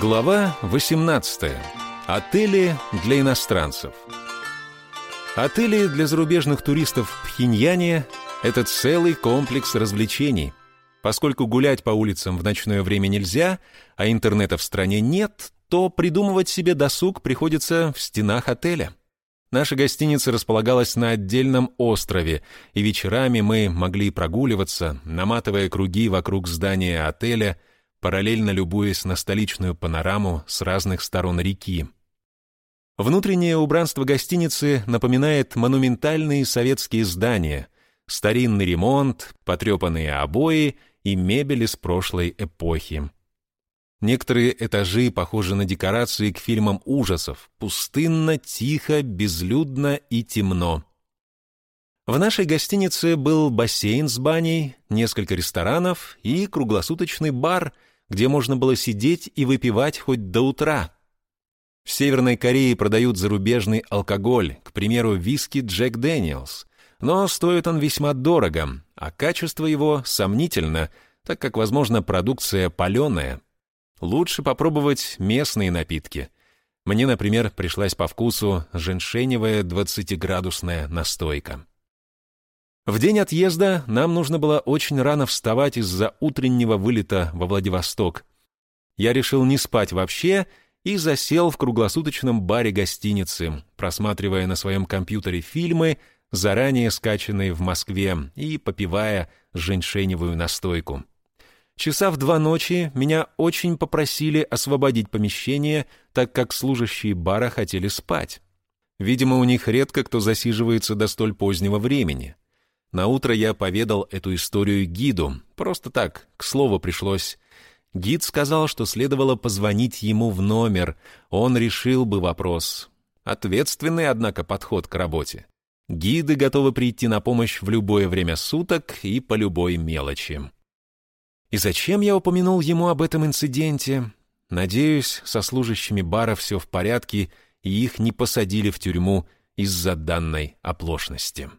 Глава 18. Отели для иностранцев. Отели для зарубежных туристов в Пхеньяне – это целый комплекс развлечений. Поскольку гулять по улицам в ночное время нельзя, а интернета в стране нет, то придумывать себе досуг приходится в стенах отеля. Наша гостиница располагалась на отдельном острове, и вечерами мы могли прогуливаться, наматывая круги вокруг здания отеля – параллельно любуясь на столичную панораму с разных сторон реки. Внутреннее убранство гостиницы напоминает монументальные советские здания, старинный ремонт, потрепанные обои и мебель из прошлой эпохи. Некоторые этажи похожи на декорации к фильмам ужасов. Пустынно, тихо, безлюдно и темно. В нашей гостинице был бассейн с баней, несколько ресторанов и круглосуточный бар — где можно было сидеть и выпивать хоть до утра. В Северной Корее продают зарубежный алкоголь, к примеру, виски Джек Дэниелс, но стоит он весьма дорого, а качество его сомнительно, так как, возможно, продукция паленая. Лучше попробовать местные напитки. Мне, например, пришлась по вкусу женьшеневая 20-градусная настойка. В день отъезда нам нужно было очень рано вставать из-за утреннего вылета во Владивосток. Я решил не спать вообще и засел в круглосуточном баре гостиницы, просматривая на своем компьютере фильмы, заранее скачанные в Москве, и попивая женьшеневую настойку. Часа в два ночи меня очень попросили освободить помещение, так как служащие бара хотели спать. Видимо, у них редко кто засиживается до столь позднего времени. На утро я поведал эту историю гиду. Просто так, к слову пришлось. Гид сказал, что следовало позвонить ему в номер. Он решил бы вопрос. Ответственный, однако, подход к работе. Гиды готовы прийти на помощь в любое время суток и по любой мелочи. И зачем я упомянул ему об этом инциденте? Надеюсь, со служащими бара все в порядке, и их не посадили в тюрьму из-за данной оплошности.